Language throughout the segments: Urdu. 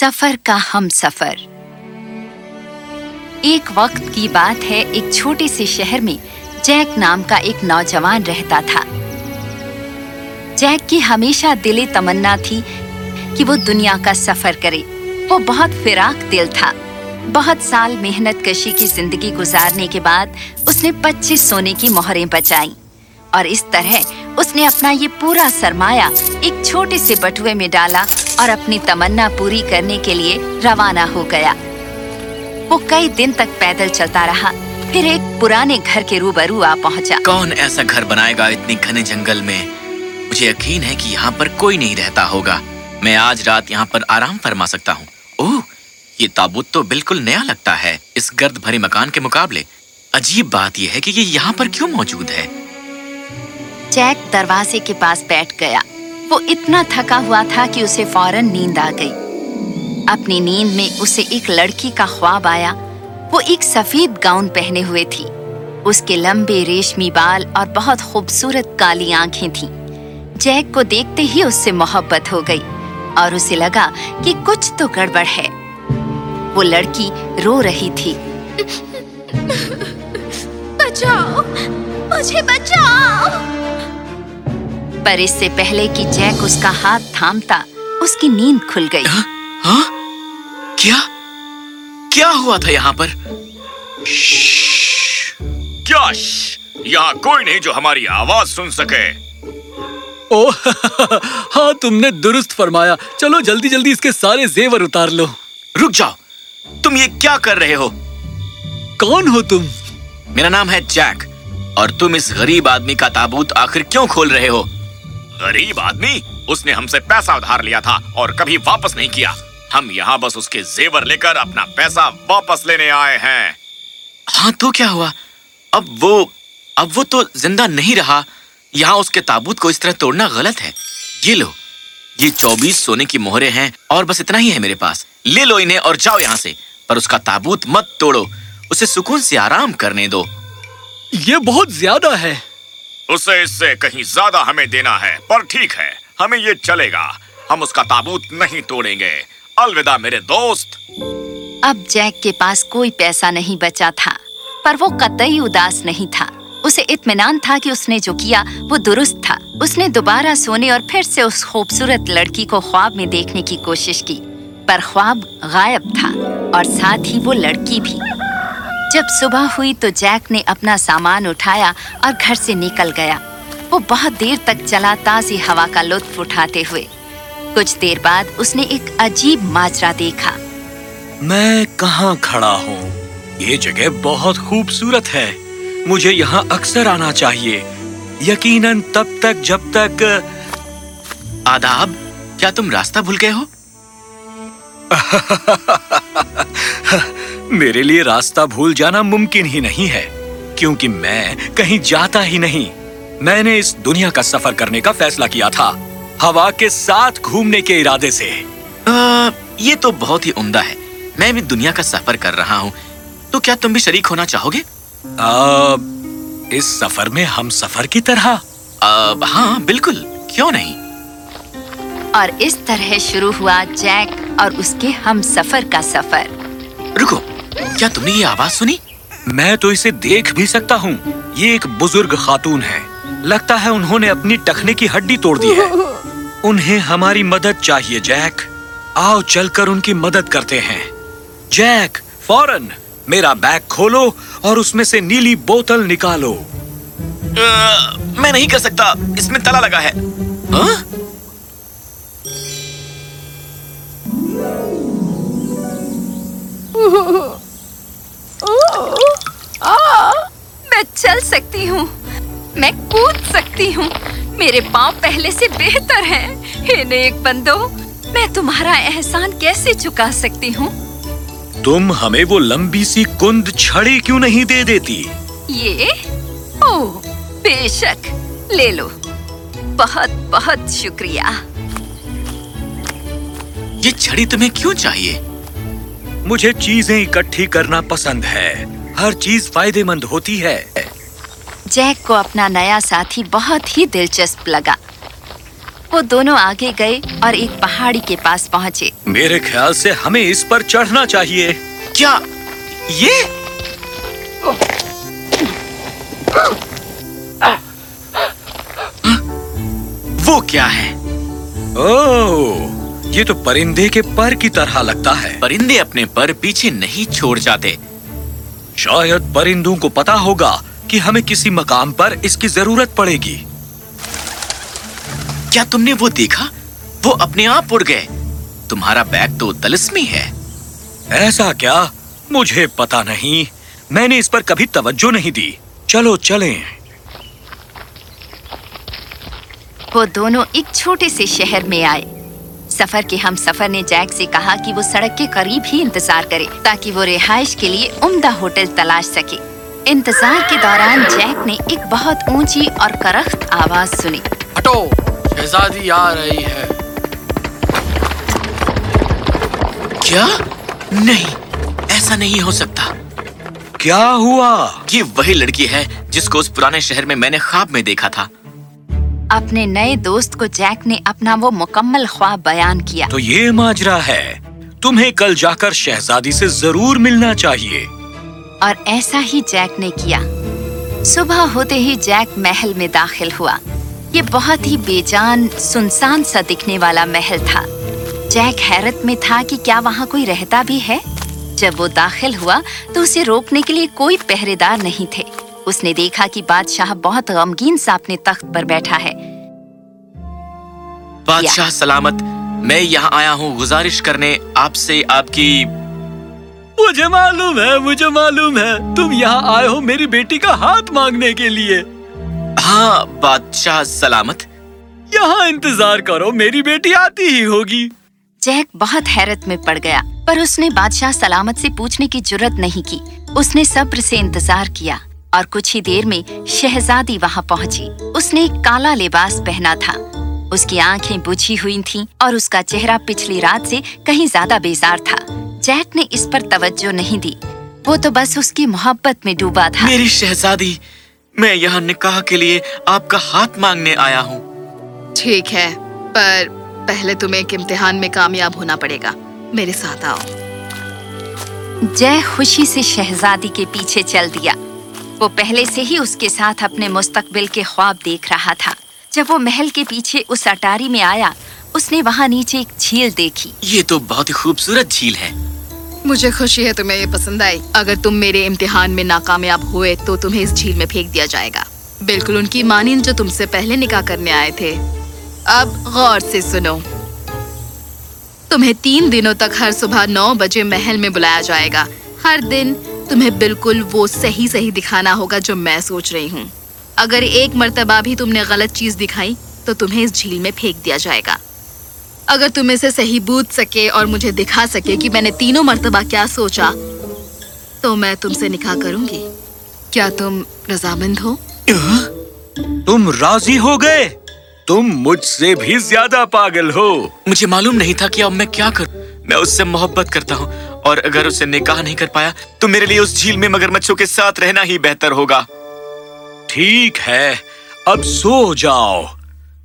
سفر کا ہم سفر۔ ایک وقت کی بات ہے، ایک چھوٹے سے شہر میں جیک نام کا ایک نوجوان رہتا تھا۔ جیک کی ہمیشہ دلی تمنا تھی کہ وہ دنیا کا سفر کرے۔ وہ بہت فراق دل تھا۔ بہت سال محنت کشی کی زندگی گزارنے کے بعد اس نے پچیس سونے کی مہریں بچائیں۔ اور اس طرح اس نے اپنا یہ پورا سرمایہ ایک چھوٹے سے بٹوے میں ڈالا۔ اور اپنی تمنا پوری کرنے کے لیے روانہ ہو گیا۔ وہ کئی دن تک پیدل چلتا رہا پھر ایک پرانے گھر کے روبرو آ پہنچا۔ کون ایسا گھر بنائے گا اتنے گھنے جنگل میں؟ مجھے یقین ہے کہ یہاں پر کوئی نہیں رہتا ہوگا۔ میں آج رات یہاں پر آرام فرما سکتا ہوں۔ اوہ یہ تابوت تو بالکل نیا لگتا ہے۔ اس گرد بھرے مکان کے مقابلے۔ عجیب بات یہ ہے کہ یہ یہاں پر کیوں موجود ہے؟ چیک دروازے کے پاس بیٹھ گیا۔ وہ اتنا تھکا ہوا تھا کہ اسے فوراً نیند آ گئی۔ اپنی نیند میں اسے ایک لڑکی کا خواب آیا۔ وہ ایک سفید گاؤن پہنے ہوئے تھی۔ اس کے لمبے ریشمی بال اور بہت خوبصورت کالی آنکھیں تھیں۔ جیک کو دیکھتے ہی اس سے محبت ہو گئی اور اسے لگا کہ کچھ تو گڑبڑ ہے۔ وہ لڑکی رو رہی تھی۔ بچاؤ، مجھے بچاؤ۔ پر اس سے پہلے کہ جیک اس کا ہاتھ تھامتا اس کی نیند کھل گئی۔ ہاں؟ ہاں؟ کیا؟ کیا ہوا تھا یہاں پر؟ یہاں کوئی نہیں جو ہماری آواز سن سکے۔ ہاں تم نے درست فرمایا۔ چلو جلدی جلدی اس کے سارے زیور اتار لو۔ رک جاؤ۔ تم یہ کیا کر رہے ہو؟ کون ہو تم؟ میرا نام ہے جیک۔ اور تم اس غریب آدمی کا تابوت آخر کیوں کھول رہے ہو؟ غریب آدمی اس نے ہم سے پیسہ ادھار لیا تھا اور کبھی واپس نہیں کیا۔ ہم یہاں بس اس کے زیور لے کر اپنا پیسہ واپس لینے آئے ہیں۔ ہاں تو کیا ہوا؟ اب وہ اب وہ تو زندہ نہیں رہا۔ یہاں اس کے تابوت کو اس طرح توڑنا غلط ہے۔ یہ لو یہ چوبیس سونے کی مہرے ہیں اور بس اتنا ہی ہے میرے پاس۔ لے لو انہیں اور جاؤ یہاں سے پر اس کا تابوت مت توڑو۔ اسے سکون سے آرام کرنے دو۔ یہ بہت زیادہ ہے۔ اسے اس سے کہیں زیادہ ہمیں دینا ہے، پر ٹھیک ہے، ہمیں یہ چلے گا۔ ہم اس کا تابوت نہیں توڑیں گے۔ الوداع میرے دوست۔ اب جیک کے پاس کوئی پیسہ نہیں بچا تھا، پر وہ قطعی اداس نہیں تھا۔ اسے اطمینان تھا کہ اس نے جو کیا وہ درست تھا۔ اس نے دوبارہ سونے اور پھر سے اس خوبصورت لڑکی کو خواب میں دیکھنے کی کوشش کی، پر خواب غائب تھا اور ساتھ ہی وہ لڑکی بھی۔ جب صبح ہوئی تو جیک نے اپنا سامان اٹھایا اور گھر سے نکل گیا۔ وہ بہت دیر تک چلا تازی ہوا کا لطف اٹھاتے ہوئے۔ کچھ دیر بعد اس نے ایک عجیب ماجرا دیکھا۔ میں کہاں کھڑا ہوں؟ یہ جگہ بہت خوبصورت ہے۔ مجھے یہاں اکثر آنا چاہیے۔ یقیناً تب تک جب تک۔ آداب کیا تم راستہ بھول گئے ہو؟ میرے لیے راستہ بھول جانا ممکن ہی نہیں ہے کیونکہ میں کہیں جاتا ہی نہیں۔ میں نے اس دنیا کا سفر کرنے کا فیصلہ کیا تھا ہوا کے ساتھ گھومنے کے ارادے سے۔ آ, یہ تو بہت ہی عمدہ ہے۔ میں بھی دنیا کا سفر کر رہا ہوں۔ تو کیا تم بھی شریک ہونا چاہو گے؟ آ, اس سفر میں ہم سفر کی طرح۔ آ, ہاں بالکل۔ کیوں نہیں؟ اور اس طرح شروع ہوا جیک اور اس کے ہم سفر کا سفر۔ رکو۔ کیا تم نے یہ آواز سنی؟ میں تو اسے دیکھ بھی سکتا ہوں۔ یہ ایک بزرگ خاتون ہے۔ لگتا ہے انہوں نے اپنی ٹکنے کی ہڈی توڑ دی ہے۔ انہیں ہماری مدد چاہیے جیک۔ آؤ چل کر ان کی مدد کرتے ہیں۔ جیک فورن میرا بیگ کھولو اور اس میں سے نیلی بوتل نکالو۔ میں نہیں کر سکتا۔ اس میں تلا لگا ہے۔ Oh, میں چل سکتی ہوں۔ میں کود سکتی ہوں۔ میرے پاؤں پہلے سے بہتر ہیں۔ ہی نیک بندو میں تمہارا احسان کیسے چکا سکتی ہوں؟ تم ہمیں وہ لمبی سی کند چھڑی کیوں نہیں دے دیتی؟ یہ؟ او بے شک۔ لے لو۔ بہت بہت شکریہ۔ یہ چھڑی تمہیں کیوں چاہیے؟ مجھے چیزیں اکٹھی کرنا پسند ہے۔ ہر چیز فائدے مند ہوتی ہے۔ جیک کو اپنا نیا ساتھی بہت ہی دلچسپ لگا۔ وہ دونوں آگے گئے اور ایک پہاڑی کے پاس پہنچے۔ میرے خیال سے ہمیں اس پر چڑھنا چاہیے۔ کیا؟ یہ؟ وہ کیا ہے؟ یہ تو پرندے کے پر کی طرح لگتا ہے۔ پرندے اپنے پر پیچھے نہیں چھوڑ جاتے۔ شاید پرندوں کو پتا ہوگا کہ ہمیں کسی مقام پر اس کی ضرورت پڑے گی۔ کیا تم نے وہ دیکھا؟ وہ اپنے آپ اڑ گئے۔ تمہارا بیگ تو تلسمی ہے۔ ایسا کیا؟ مجھے پتا نہیں۔ میں نے اس پر کبھی توجہ نہیں دی۔ چلو، چلیں۔ وہ دونوں ایک چھوٹے سے شہر میں آئے۔ سفر کے ہم سفر نے جیک سے کہا کہ وہ سڑک کے قریب ہی انتظار کرے تاکہ وہ رہائش کے لیے عمدہ ہوٹل تلاش سکے۔ انتظار کے دوران جیک نے ایک بہت اونچی اور کرخت آواز سنی۔ ہٹو شہزادی آ رہی ہے۔ کیا؟ نہیں ایسا نہیں ہو سکتا۔ کیا ہوا؟ یہ وہی لڑکی ہے جس کو اس پرانے شہر میں میں نے خواب میں دیکھا تھا۔ اپنے نئے دوست کو جیک نے اپنا وہ مکمل خواب بیان کیا۔ تو یہ ماجرا ہے تمہیں کل جا کر شہزادی سے ضرور ملنا چاہیے۔ اور ایسا ہی جیک نے کیا۔ صبح ہوتے ہی جیک محل میں داخل ہوا۔ یہ بہت ہی بے جان سنسان سا دکھنے والا محل تھا۔ جیک حیرت میں تھا کہ کیا وہاں کوئی رہتا بھی ہے۔ جب وہ داخل ہوا تو اسے روکنے کے لیے کوئی پہرے دار نہیں تھے۔ اس نے دیکھا کہ بادشاہ بہت غمگین سا اپنے تخت پر بیٹھا ہے۔ بادشاہ سلامت میں یہاں آیا ہوں گزارش کرنے آپ سے آپ کی مجھے معلوم ہے مجھے معلوم ہے۔ تم یہاں آئے ہو میری بیٹی کا ہاتھ مانگنے کے لیے۔ ہاں بادشاہ سلامت۔ یہاں انتظار کرو میری بیٹی آتی ہی ہوگی۔ جیک بہت حیرت میں پڑ گیا پر اس نے بادشاہ سلامت سے پوچھنے کی جرت نہیں کی۔ اس نے صبر سے انتظار کیا۔ اور کچھ ہی دیر میں شہزادی وہاں پہنچی۔ اس نے کالا لباس پہنا تھا۔ اس کی آنکھیں بجھی ہوئی تھیں اور اس کا چہرہ پچھلی رات سے کہیں زیادہ بیزار تھا۔ جیک نے اس پر توجہ نہیں دی۔ وہ تو بس اس کی محبت میں ڈوبا تھا۔ میری شہزادی میں یہاں نکاح کے لیے آپ کا ہاتھ مانگنے آیا ہوں۔ ٹھیک ہے پر پہلے تمہیں ایک امتحان میں کامیاب ہونا پڑے گا۔ میرے ساتھ آؤ۔ جے خوشی سے شہزادی کے پیچھے چل دیا۔ وہ پہلے سے ہی اس کے ساتھ اپنے مستقبل کے خواب دیکھ رہا تھا۔ جب وہ محل کے پیچھے اس اٹاری میں آیا اس نے وہاں نیچے ایک جھیل دیکھی۔ یہ تو بہت ہی خوبصورت جھیل ہے۔ مجھے خوشی ہے تمہیں یہ پسند آئی۔ اگر تم میرے امتحان میں ناکامیاب ہوئے تو تمہیں اس جھیل میں پھینک دیا جائے گا۔ بالکل ان کی مانند جو تم سے پہلے نکاح کرنے آئے تھے۔ اب غور سے سنو۔ تمہیں تین دنوں تک ہر صبح نو بجے محل میں بلایا جائے گا۔ ہر دن تمہیں بالکل وہ صحیح صحیح دکھانا ہوگا جو میں سوچ رہی ہوں۔ اگر ایک مرتبہ بھی تم نے غلط چیز دکھائی تو تمہیں اس جھیل میں پھینک دیا جائے گا۔ اگر تم اسے صحیح بوجھ سکے اور مجھے دکھا سکے کہ میں نے تینوں مرتبہ کیا سوچا تو میں تم سے نکاح کروں گی۔ کیا تم رضامند ہو؟ ہاں؟ تم راضی ہو گئے؟ تم مجھ سے بھی زیادہ پاگل ہو۔ مجھے معلوم نہیں تھا کہ اب میں کیا کروں۔ میں اس سے محبت کرتا ہوں اور اگر اسے نکاح نہیں کر پایا تو میرے لیے اس جھیل میں مگر کے ساتھ رہنا ہی بہتر ہوگا۔ ٹھیک ہے اب سو جاؤ۔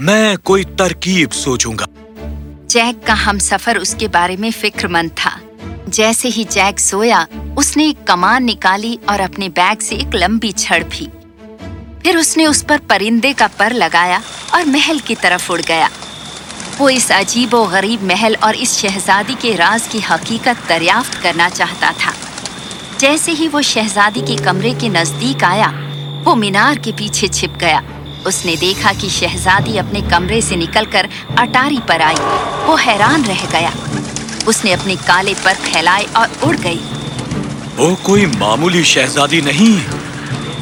میں کوئی ترکیب سوچوں گا۔ جیک کا ہم سفر اس کے بارے میں فکر مند تھا۔ جیسے ہی جیک سویا اس نے ایک کمان نکالی اور اپنے بیگ سے ایک لمبی چھڑ بھی پھر اس نے اس پر پرندے کا پر لگایا اور محل کی طرف اڑ گیا۔ وہ اس عجیب و غریب محل اور اس شہزادی کے راز کی حقیقت دریافت کرنا چاہتا تھا۔ جیسے ہی وہ شہزادی کے کمرے کے نزدیک آیا، وہ مینار کے پیچھے چھپ گیا۔ اس نے دیکھا کہ شہزادی اپنے کمرے سے نکل کر اٹاری پر آئی۔ وہ حیران رہ گیا۔ اس نے اپنے کالے پر پھیلائے اور اڑ گئی۔ وہ کوئی معمولی شہزادی نہیں،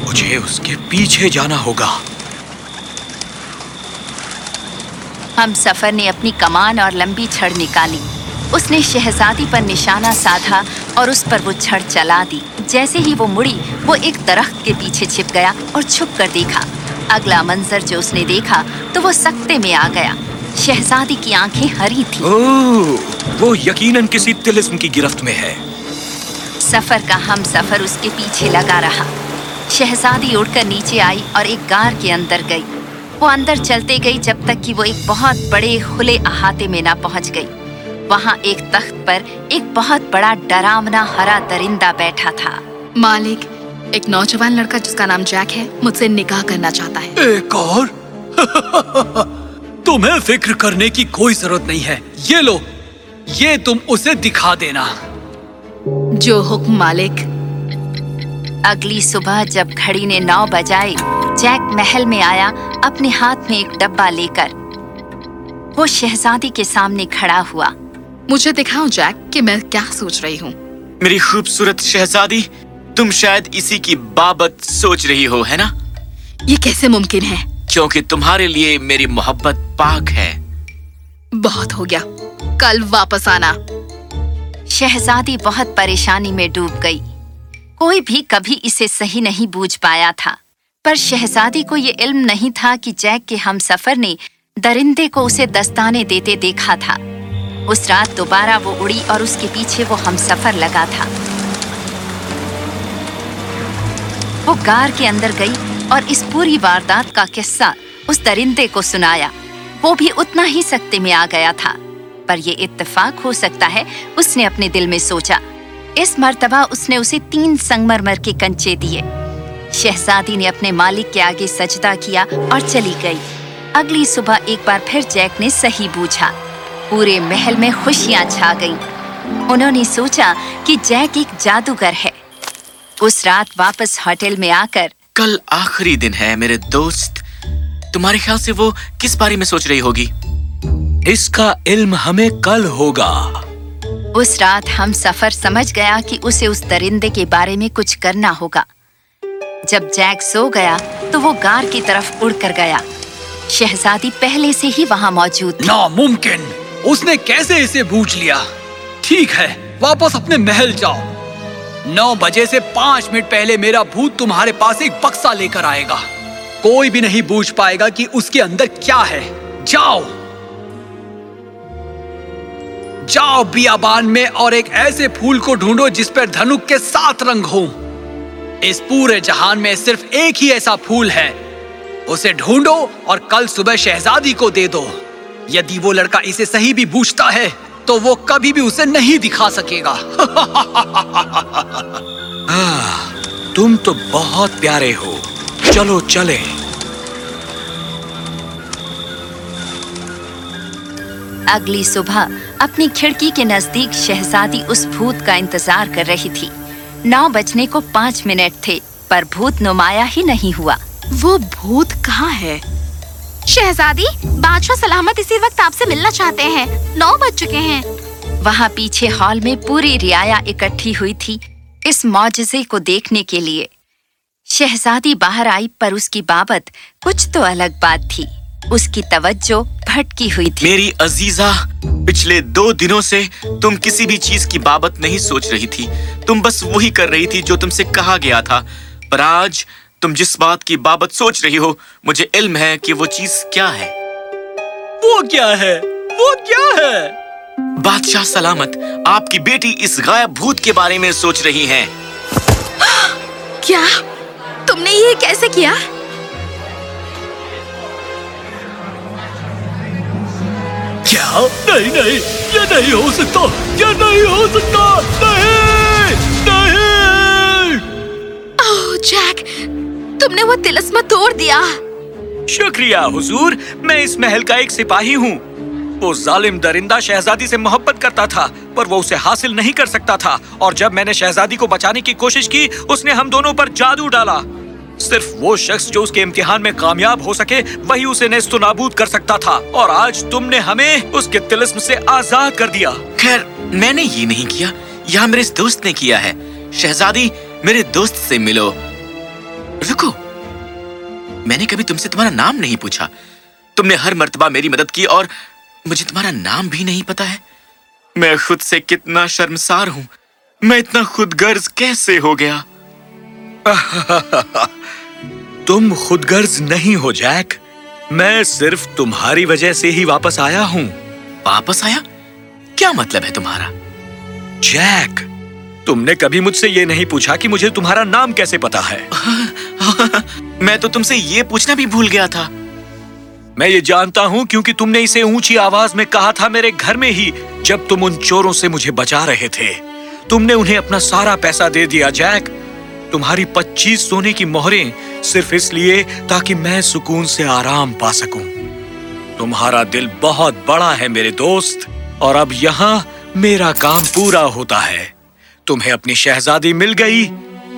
مجھے اس کے پیچھے جانا ہوگا۔ ہم سفر نے اپنی کمان اور لمبی چھڑ نکالی۔ اس نے شہزادی پر نشانہ سادھا اور اس پر وہ چھڑ چلا دی۔ جیسے ہی وہ مڑی وہ ایک درخت کے پیچھے چھپ گیا اور چھپ کر دیکھا۔ اگلا منظر جو اس نے دیکھا تو وہ سکتے میں آ گیا۔ شہزادی کی آنکھیں ہری تھی وہ یقیناً کسی تلسم کی گرفت میں ہے۔ سفر کا ہم سفر اس کے پیچھے لگا رہا۔ شہزادی اڑ کر نیچے آئی اور ایک گار کے اندر گئی۔ وہ اندر چلتے گئی جب تک کہ وہ ایک بہت بڑے کھلے احاطے میں نہ پہنچ گئی۔ وہاں ایک تخت پر ایک بہت بڑا ڈرامنا ہرا درندہ بیٹھا تھا۔ مالک ایک نوجوان لڑکا جس کا نام جیک ہے مجھ سے نکاح کرنا چاہتا ہے۔ ایک اور؟ تمہیں فکر کرنے کی کوئی ضرورت نہیں ہے۔ یہ لو یہ تم اسے دکھا دینا۔ جو حکم مالک۔ اگلی صبح جب گھڑی نے نو بجائے جیک محل میں آیا اپنے ہاتھ میں ایک ڈبا لے کر۔ وہ شہزادی کے سامنے کھڑا ہوا۔ مجھے دکھاؤ جیک کہ میں کیا سوچ رہی ہوں۔ میری خوبصورت شہزادی تم شاید اسی کی بابت سوچ رہی ہو ہے نا؟ یہ کیسے ممکن ہے؟ کیونکہ تمہارے لیے میری محبت پاک ہے۔ بہت ہو گیا۔ کل واپس آنا۔ شہزادی بہت پریشانی میں ڈوب گئی۔ کوئی بھی کبھی اسے صحیح نہیں بوجھ پایا تھا۔ پر شہزادی کو یہ علم نہیں تھا کہ جیک کے ہم سفر نے درندے کو اسے دستانے دیتے دیکھا تھا۔ اس رات دوبارہ وہ اڑی اور اس کے پیچھے وہ ہم سفر لگا تھا۔ وہ گار کے اندر گئی اور اس پوری واردات کا قصہ اس درندے کو سنایا۔ وہ بھی اتنا ہی سکتے میں آ گیا تھا۔ پر یہ اتفاق ہو سکتا ہے، اس نے اپنے دل میں سوچا۔ اس مرتبہ اس نے اسے تین سنگ مرمر کے کنچے دیے۔ شہزادی نے اپنے مالک کے آگے سجدہ کیا اور چلی گئی۔ اگلی صبح ایک بار پھر جیک نے صحیح بوجھا۔ پورے محل میں خوشیاں چھا گئیں۔ انہوں نے سوچا کہ جیک ایک جادوگر ہے۔ اس رات واپس ہوٹل میں آ کر کل آخری دن ہے میرے دوست۔ تمہارے خیال سے وہ کس بارے میں سوچ رہی ہوگی؟ اس کا علم ہمیں کل ہوگا۔ اس رات ہم سفر سمجھ گیا کہ اسے اس درندے کے بارے میں کچھ کرنا ہوگا۔ جب جیک سو گیا تو وہ گار کی طرف اڑ کر گیا۔ شہزادی پہلے سے ہی وہاں موجود تھی ناممکن۔ اس نے کیسے اسے بوجھ لیا؟ ٹھیک ہے، واپس اپنے محل جاؤ۔ نو بجے سے پانچ منٹ پہلے میرا بھوت تمہارے پاس ایک بکسا لے کر آئے گا۔ کوئی بھی نہیں بوجھ پائے گا کہ اس کے اندر کیا ہے۔ جاؤ۔ جاؤ بیابان میں اور ایک ایسے پھول کو ڈھونڈو جس پر دھنک کے ساتھ رنگ ہوں۔ اس پورے جہان میں صرف ایک ہی ایسا پھول ہے۔ اسے ڈھونڈو اور کل صبح شہزادی کو دے دو۔ یدی وہ لڑکا اسے صحیح بھی بوچھتا ہے، تو وہ کبھی بھی اسے نہیں دکھا سکے گا۔ تم تو بہت پیارے ہو۔ چلو، چلیں۔ اگلی صبح اپنی کھڑکی کے نزدیک شہزادی اس بھوت کا انتظار کر رہی تھی۔ نو بجنے کو پانچ منٹ تھے پر بھوت نمایاں ہی نہیں ہوا۔ وہ بھوت کہاں ہے؟ شہزادی بادشاہ سلامت اسی وقت آپ سے ملنا چاہتے ہیں۔ نو بج چکے ہیں۔ وہاں پیچھے ہال میں پوری ریا اکٹھی ہوئی تھی اس معجزے کو دیکھنے کے لیے۔ شہزادی باہر آئی پر اس کی بابت کچھ تو الگ بات تھی۔ اس کی توجہ بھٹکی ہوئی تھی۔ میری عزیزہ پچھلے دو دنوں سے تم کسی بھی چیز کی بابت نہیں سوچ رہی تھی۔ تم بس وہی کر رہی تھی جو تم سے کہا گیا تھا۔ پر آج تم جس بات کی بابت سوچ رہی ہو مجھے علم ہے کہ وہ چیز کیا ہے۔ وہ کیا ہے؟ وہ کیا ہے؟ بادشاہ سلامت آپ کی بیٹی اس غائب بھوت کے بارے میں سوچ رہی ہیں۔ کیا؟ تم نے یہ کیسے کیا؟ کیا نہیں نہیں یہ نہیں ہو سکتا یہ نہیں ہو سکتا نہیں نہیں اوہ جیک تم نے وہ تلسمہ توڑ دیا شکریہ حضور میں اس محل کا ایک سپاہی ہوں وہ ظالم درندہ شہزادی سے محبت کرتا تھا پر وہ اسے حاصل نہیں کر سکتا تھا اور جب میں نے شہزادی کو بچانے کی کوشش کی اس نے ہم دونوں پر جادو ڈالا صرف وہ شخص جو اس کے امتحان میں کامیاب ہو سکے، وہی اسے نیست و نابود کر سکتا تھا۔ اور آج تم نے ہمیں اس کے تلسم سے آزاد کر دیا۔ خیر، میں نے یہ نہیں کیا۔ یہاں میرے اس دوست نے کیا ہے۔ شہزادی، میرے دوست سے ملو۔ رکو۔ میں نے کبھی تم سے تمہارا نام نہیں پوچھا۔ تم نے ہر مرتبہ میری مدد کی اور مجھے تمہارا نام بھی نہیں پتا ہے۔ میں خود سے کتنا شرمسار ہوں۔ میں اتنا خود غرض کیسے ہو گیا؟ تم خود نہیں ہو جیک۔ میں صرف تمہاری وجہ سے ہی واپس آیا ہوں۔ واپس آیا؟ کیا مطلب ہے تمہارا؟ جیک تم نے کبھی مجھ سے یہ نہیں پوچھا کہ مجھے تمہارا نام کیسے پتا ہے۔ میں تو تم سے یہ پوچھنا بھی بھول گیا تھا۔ میں یہ جانتا ہوں کیونکہ تم نے اسے اونچی آواز میں کہا تھا میرے گھر میں ہی جب تم ان چوروں سے مجھے بچا رہے تھے۔ تم نے انہیں اپنا سارا پیسہ دے دیا جیک۔ تمہاری پچیس سونے کی مہریں صرف اس لیے تاکہ میں سکون سے آرام پا سکوں۔ تمہارا دل بہت بڑا ہے میرے دوست، اور اب یہاں میرا کام پورا ہوتا ہے۔ تمہیں اپنی شہزادی مل گئی،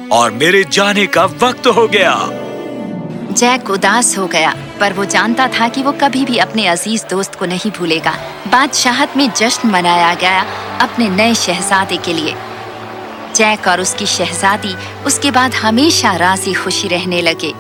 اور میرے جانے کا وقت ہو گیا۔ جیک اداس ہو گیا، پر وہ جانتا تھا کہ وہ کبھی بھی اپنے عزیز دوست کو نہیں بھولے گا۔ بادشاہت میں جشن منایا گیا اپنے نئے شہزادے کے لیے۔ جیک اور اس کی شہزادی اس کے بعد ہمیشہ راضی خوشی رہنے لگے۔